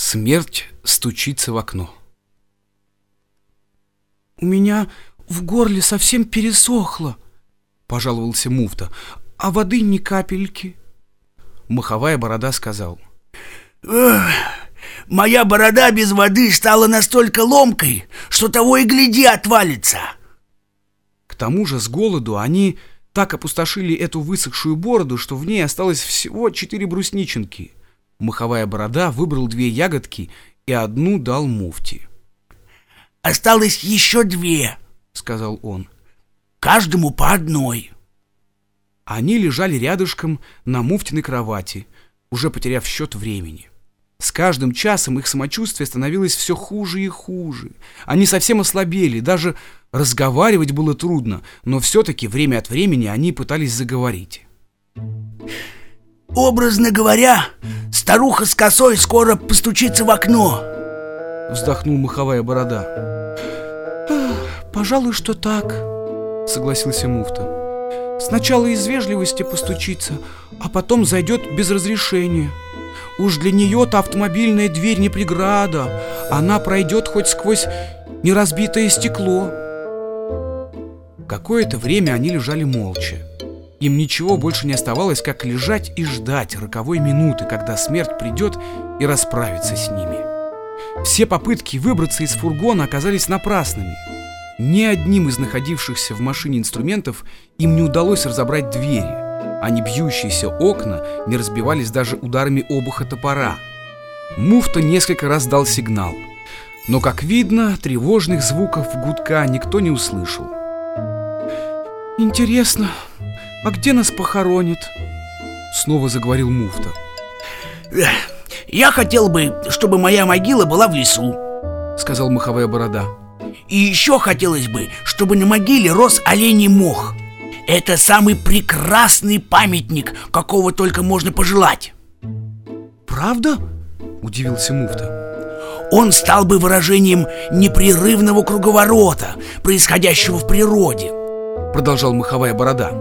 Смерть стучится в окно. «У меня в горле совсем пересохло», — пожаловался муфта, — «а воды ни капельки». Маховая борода сказал. «Моя борода без воды стала настолько ломкой, что того и гляди отвалится». К тому же с голоду они так опустошили эту высохшую бороду, что в ней осталось всего четыре брусниченки. Маховая борода выбрал две ягодки и одну дал муфти. «Осталось еще две», — сказал он. «Каждому по одной». Они лежали рядышком на муфтиной кровати, уже потеряв счет времени. С каждым часом их самочувствие становилось все хуже и хуже. Они совсем ослабели, даже разговаривать было трудно, но все-таки время от времени они пытались заговорить. «Образно говоря, старуха с косой скоро постучится в окно», — вздохнул маховая борода. «Пожалуй, что так», — согласился муфта. Сначала из вежливости постучится, а потом зайдет без разрешения. Уж для нее-то автомобильная дверь не преграда. Она пройдет хоть сквозь неразбитое стекло. Какое-то время они лежали молча. Им ничего больше не оставалось, как лежать и ждать роковой минуты, когда смерть придет и расправится с ними. Все попытки выбраться из фургона оказались напрасными. Ни одним из находившихся в машине инструментов им не удалось разобрать двери, а не бьющиеся окна не разбивались даже ударами обуха топора. Муфта несколько раз дал сигнал, но, как видно, тревожных звуков гудка никто не услышал. «Интересно, а где нас похоронят?» Снова заговорил муфта. «Я хотел бы, чтобы моя могила была в лесу», — сказал маховая борода. И еще хотелось бы, чтобы на могиле рос оленей мох. Это самый прекрасный памятник, какого только можно пожелать. Правда? Удивился муфта. Он стал бы выражением непрерывного круговорота, происходящего в природе. Продолжал маховая борода.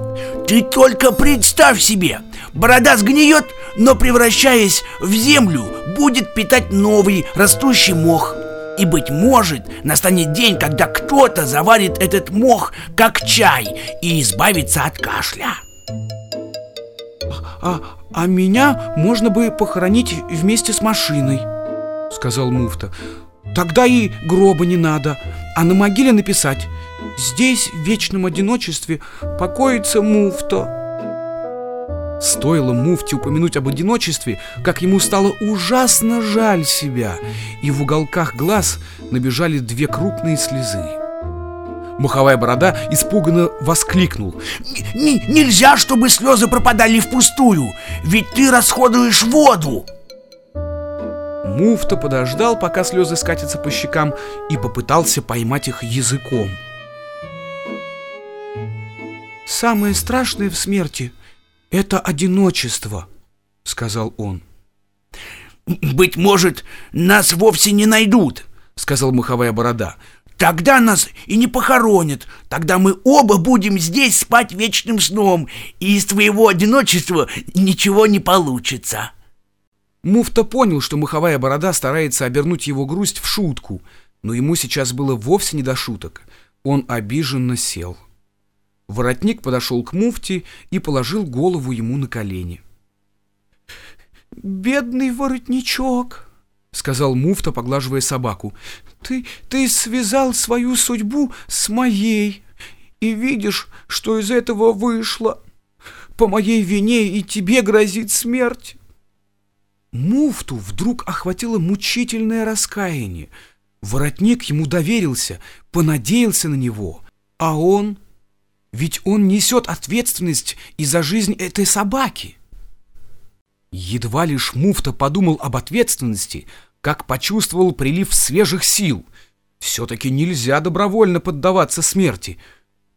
Ты только представь себе, борода сгниет, но превращаясь в землю, будет питать новый растущий мох – и, быть может, настанет день, когда кто-то заварит этот мох как чай и избавится от кашля. А, а меня можно бы похоронить вместе с машиной, сказал муфта. Тогда и гроба не надо, а на могиле написать «Здесь в вечном одиночестве покоится муфта». Стоило муфте упомянуть об одиночестве, как ему стало ужасно жаль себя, и в уголках глаз набежали две крупные слезы. Муховая борода испуганно воскликнул. «Нельзя, чтобы слезы пропадали впустую, ведь ты расходуешь воду!» Муфта подождал, пока слезы скатятся по щекам, и попытался поймать их языком. «Самое страшное в смерти — «Это одиночество», — сказал он. «Быть может, нас вовсе не найдут», — сказал маховая борода. «Тогда нас и не похоронят. Тогда мы оба будем здесь спать вечным сном, и из твоего одиночества ничего не получится». Муфта понял, что маховая борода старается обернуть его грусть в шутку, но ему сейчас было вовсе не до шуток. Он обиженно сел. Воротник подошел к муфте и положил голову ему на колени. «Бедный воротничок!» — сказал муфта, поглаживая собаку. «Ты, ты связал свою судьбу с моей, и видишь, что из этого вышло. По моей вине и тебе грозит смерть». Муфту вдруг охватило мучительное раскаяние. Воротник ему доверился, понадеялся на него, а он ведь он несет ответственность и за жизнь этой собаки. Едва лишь муфта подумал об ответственности, как почувствовал прилив свежих сил. Все-таки нельзя добровольно поддаваться смерти.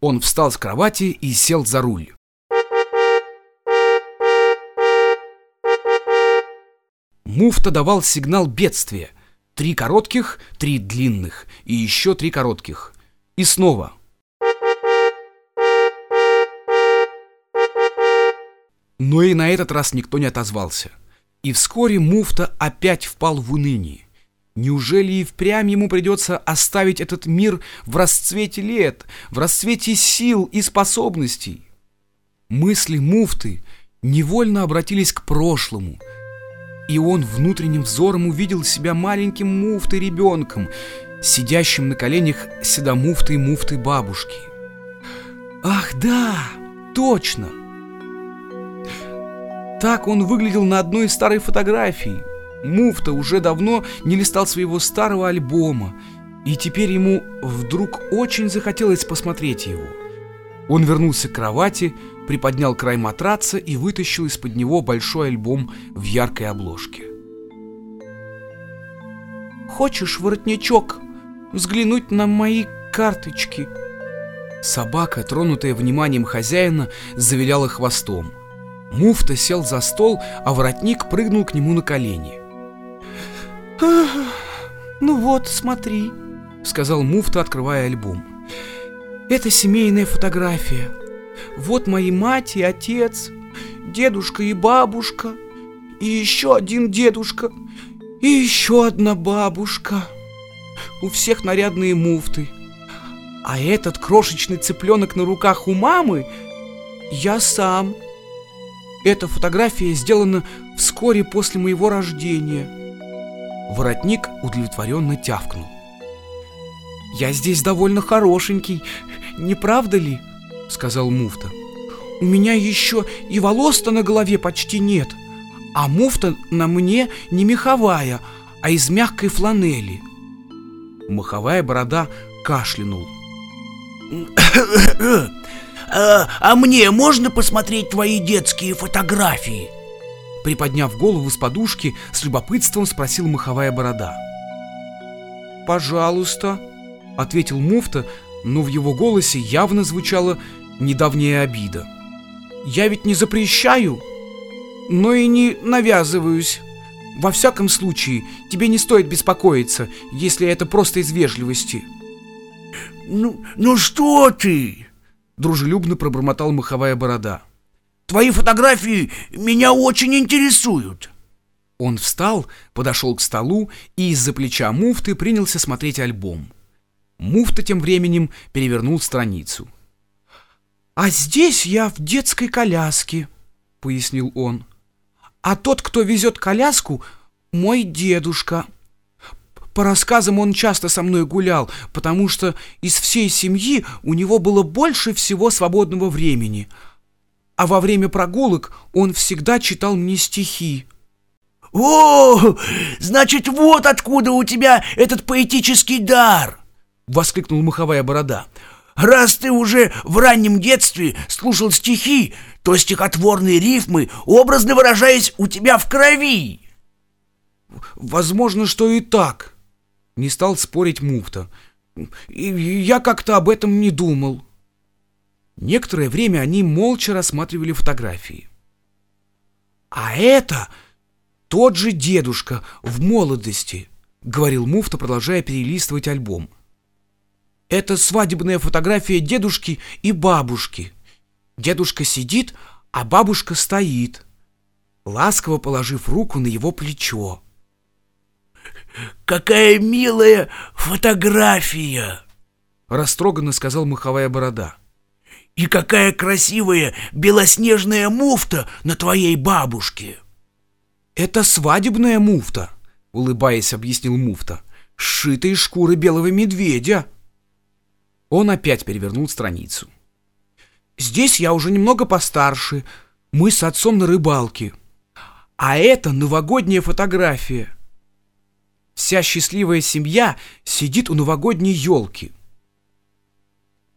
Он встал с кровати и сел за руль. Муфта давал сигнал бедствия. Три коротких, три длинных и еще три коротких. И снова Но и на этот раз никто не отозвался. И вскоре муфта опять впал в уныние. Неужели и впрямь ему придется оставить этот мир в расцвете лет, в расцвете сил и способностей? Мысли муфты невольно обратились к прошлому, и он внутренним взором увидел себя маленьким муфтой ребенком, сидящим на коленях седомуфтой муфты бабушки. Ах да, точно! Так он выглядел на одной из старой фотографий. Муфта уже давно не листал своего старого альбома, и теперь ему вдруг очень захотелось посмотреть его. Он вернулся к кровати, приподнял край матраца и вытащил из-под него большой альбом в яркой обложке. «Хочешь, воротничок, взглянуть на мои карточки?» Собака, тронутая вниманием хозяина, завиляла хвостом. Муфта сел за стол, а воротник прыгнул к нему на колени. «Ну вот, смотри», — сказал Муфта, открывая альбом. «Это семейная фотография. Вот мои мать и отец, дедушка и бабушка, и еще один дедушка, и еще одна бабушка. У всех нарядные муфты. А этот крошечный цыпленок на руках у мамы я сам. Эта фотография сделана вскоре после моего рождения. Воротник удовлетворенно тявкнул. «Я здесь довольно хорошенький, не правда ли?» — сказал муфта. «У меня еще и волос-то на голове почти нет, а муфта на мне не меховая, а из мягкой фланели». Маховая борода кашлянул. А, а мне можно посмотреть твои детские фотографии?» Приподняв голову с подушки, с любопытством спросил маховая борода. «Пожалуйста», — ответил муфта, но в его голосе явно звучала недавняя обида. «Я ведь не запрещаю, но и не навязываюсь. Во всяком случае, тебе не стоит беспокоиться, если это просто из вежливости». «Ну, ну что ты?» Дружелюбно пробормотал маховая борода. Твои фотографии меня очень интересуют. Он встал, подошел к столу и из-за плеча муфты принялся смотреть альбом. Муфта тем временем перевернул страницу. «А здесь я в детской коляске», — пояснил он. «А тот, кто везет коляску, мой дедушка». По рассказам он часто со мной гулял, потому что из всей семьи у него было больше всего свободного времени. А во время прогулок он всегда читал мне стихи. «О, значит, вот откуда у тебя этот поэтический дар!» — воскликнул маховая борода. «Раз ты уже в раннем детстве слушал стихи, то стихотворные рифмы, образно выражаясь, у тебя в крови!» «Возможно, что и так», не стал спорить муфта. И я как-то об этом не думал. Некоторое время они молча рассматривали фотографии. А это тот же дедушка в молодости, говорил муфта, продолжая перелистывать альбом. Это свадебная фотография дедушки и бабушки. Дедушка сидит, а бабушка стоит, ласково положив руку на его плечо. Какая милая фотография!» Растроганно сказал маховая борода. «И какая красивая белоснежная муфта на твоей бабушке!» «Это свадебная муфта», — улыбаясь, объяснил муфта. «Сшита из шкуры белого медведя». Он опять перевернул страницу. «Здесь я уже немного постарше. Мы с отцом на рыбалке. А это новогодняя фотография. Вся счастливая семья сидит у новогодней елки.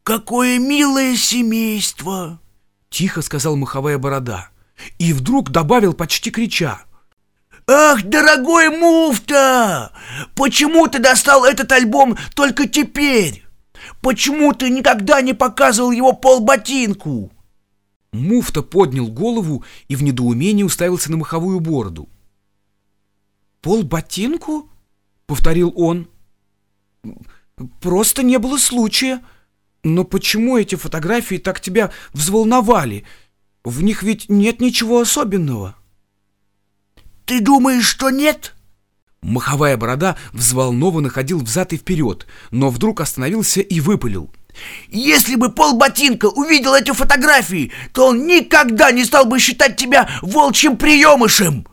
«Какое милое семейство!» — тихо сказал маховая борода. И вдруг добавил, почти крича. «Ах, дорогой муфта! Почему ты достал этот альбом только теперь? Почему ты никогда не показывал его полботинку?» Муфта поднял голову и в недоумении уставился на маховую бороду. «Полботинку?» — повторил он. «Просто не было случая. Но почему эти фотографии так тебя взволновали? В них ведь нет ничего особенного». ты думаешь, что нет?» Маховая борода взволнованно ходил взад и вперед, но вдруг остановился и выпалил. «Если бы Пол Ботинка увидел эти фотографии, то он никогда не стал бы считать тебя волчьим приемышем!»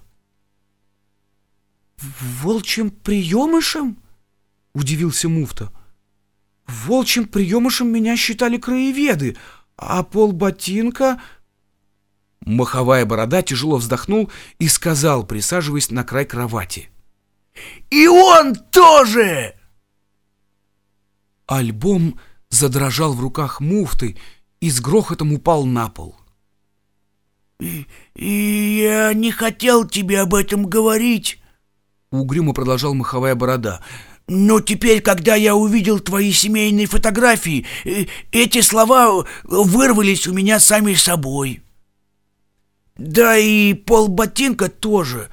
«Волчьим приемышем?» — удивился муфта. «Волчьим приемышем меня считали краеведы, а Пол Ботинка...» Маховая борода тяжело вздохнул и сказал, присаживаясь на край кровати. «И он тоже!» Альбом задрожал в руках муфты и с грохотом упал на пол. И, и «Я не хотел тебе об этом говорить», — угрюмо продолжал маховая борода. «Но теперь, когда я увидел твои семейные фотографии, э, эти слова вырвались у меня сами собой». Да и Пол Ботинка тоже.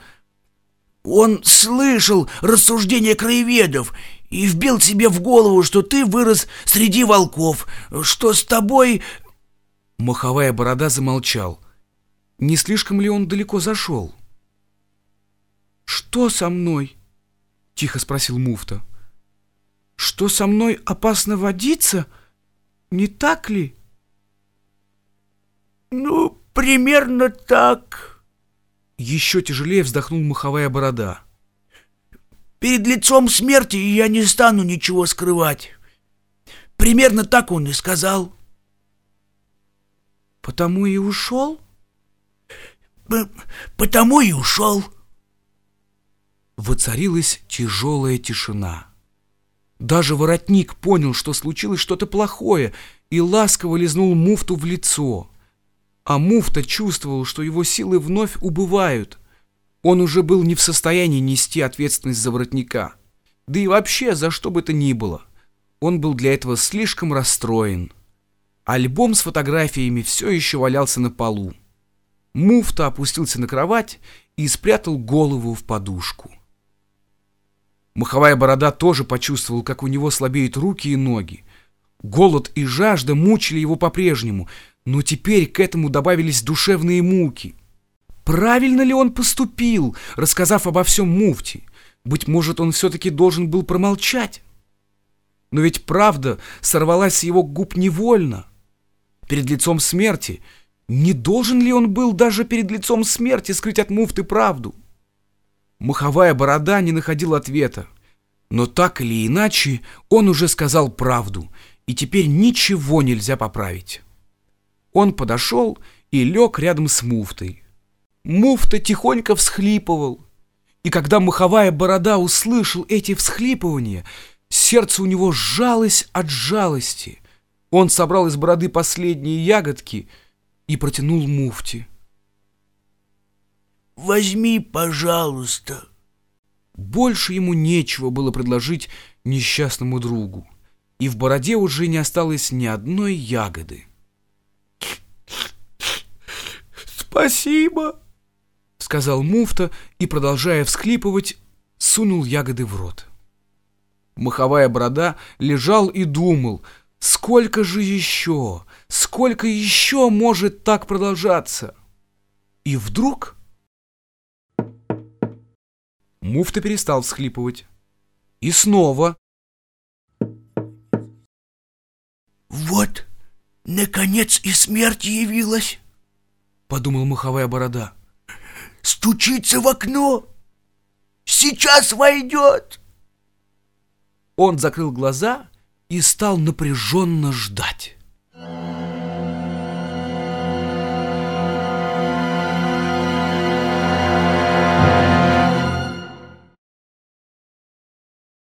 Он слышал рассуждения краеведов и вбил себе в голову, что ты вырос среди волков, что с тобой...» Маховая борода замолчал. Не слишком ли он далеко зашел? «Что со мной?» — тихо спросил муфта. «Что со мной опасно водиться? Не так ли?» «Ну, примерно так. Еще тяжелее вздохнул маховая борода. Перед лицом смерти я не стану ничего скрывать. Примерно так он и сказал. Потому и ушел? Потому и ушел. Воцарилась тяжелая тишина. Даже воротник понял, что случилось что-то плохое, и ласково лизнул муфту в лицо. А муфта чувствовал, что его силы вновь убывают. Он уже был не в состоянии нести ответственность за воротника. Да и вообще за что бы то ни было. Он был для этого слишком расстроен. Альбом с фотографиями все еще валялся на полу. Муфта опустился на кровать и спрятал голову в подушку. Маховая борода тоже почувствовал, как у него слабеют руки и ноги. Голод и жажда мучили его по-прежнему, но теперь к этому добавились душевные муки. Правильно ли он поступил, рассказав обо всем муфте? Быть может, он все-таки должен был промолчать? Но ведь правда сорвалась с его губ невольно. Перед лицом смерти не должен ли он был даже перед лицом смерти скрыть от муфты правду? Маховая борода не находил ответа. Но так или иначе он уже сказал правду, и теперь ничего нельзя поправить. Он подошел и лег рядом с муфтой. Муфта тихонько всхлипывал. И когда маховая борода услышал эти всхлипывания, сердце у него сжалось от жалости. Он собрал из бороды последние ягодки и протянул муфте. «Возьми, пожалуйста». Больше ему нечего было предложить несчастному другу, и в бороде уже не осталось ни одной ягоды. «Спасибо!» — сказал муфта и, продолжая всхлипывать, сунул ягоды в рот. Маховая борода лежал и думал, сколько же еще, сколько еще может так продолжаться? И вдруг... Муфта перестал всхлипывать. И снова. «Вот, наконец и смерть явилась!» — подумал маховая борода. «Стучится в окно! Сейчас войдет!» Он закрыл глаза и стал напряженно ждать.